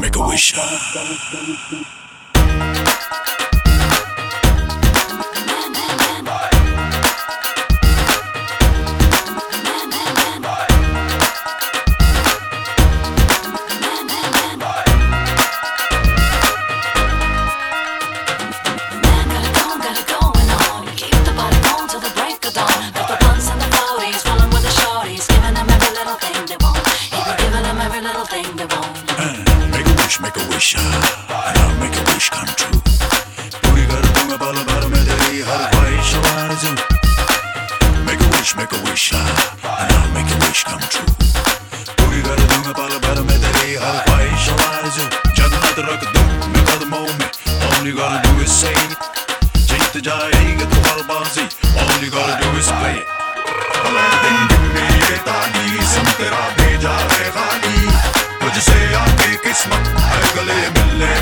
Make a wish. Make a wish, and I'll make a wish come true. पूरी कर दूँगा पल भर में तेरी हर ख्वाहिश आरज़ू. Make a wish, make a wish, and I'll make a wish come true. पूरी कर दूँगा पल भर में तेरी हर ख्वाहिश आरज़ू. जन्नत रख दूँ मैं कदमों में. All you gotta do is say it. जीत जाएगी तू हर बाजी. All you gotta do is play it. दिन में ये तालीसम तेरा भेजा है खाली السيارة كيك اسمك عقلي من اللي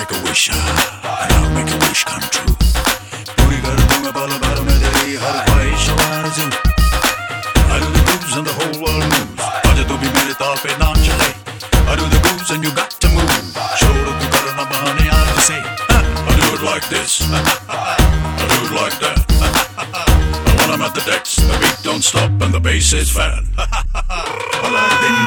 Make a wish, make a wish, and I'll make a wish come true. पूरी कर दूंगा पल भर में तेरी हर ख्वाहिश आरज़ू. I do the grooves and the whole world moves. आज तू भी मेरे ताल पे नाम चले. I do the grooves and you got to move. छोड़ तू करना बहाने यार से. I do it like this. I do it like that. And when I'm at the decks, the beat don't stop and the bass is fat.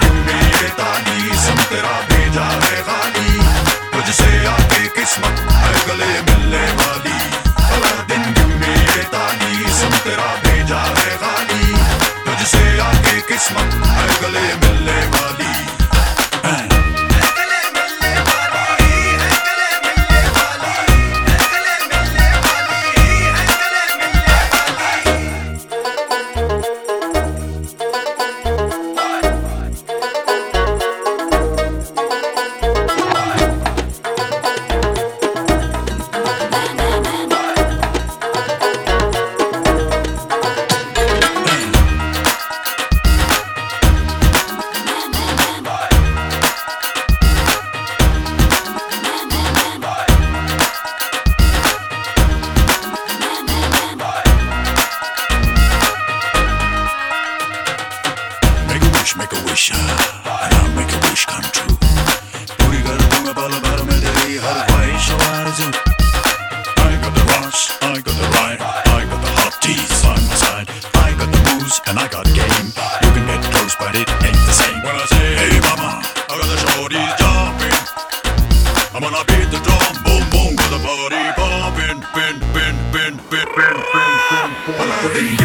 wish, make a wish, and I'll make a wish come true. पूरी कर दूंगा पल भर में तेरी हर ख्वाहिश आरज़ू. I got the rush, I got the rhyme, I got the hot teas on my side. I got the booze and I got game. You can get close, but it ain't the same. When I say, hey mama, I got the shorties jumping. I'm gonna beat the drum, boom boom, with the party pumping, pin pin pin pin pin pin pin. भला दिन में ये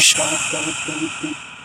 よいしょ。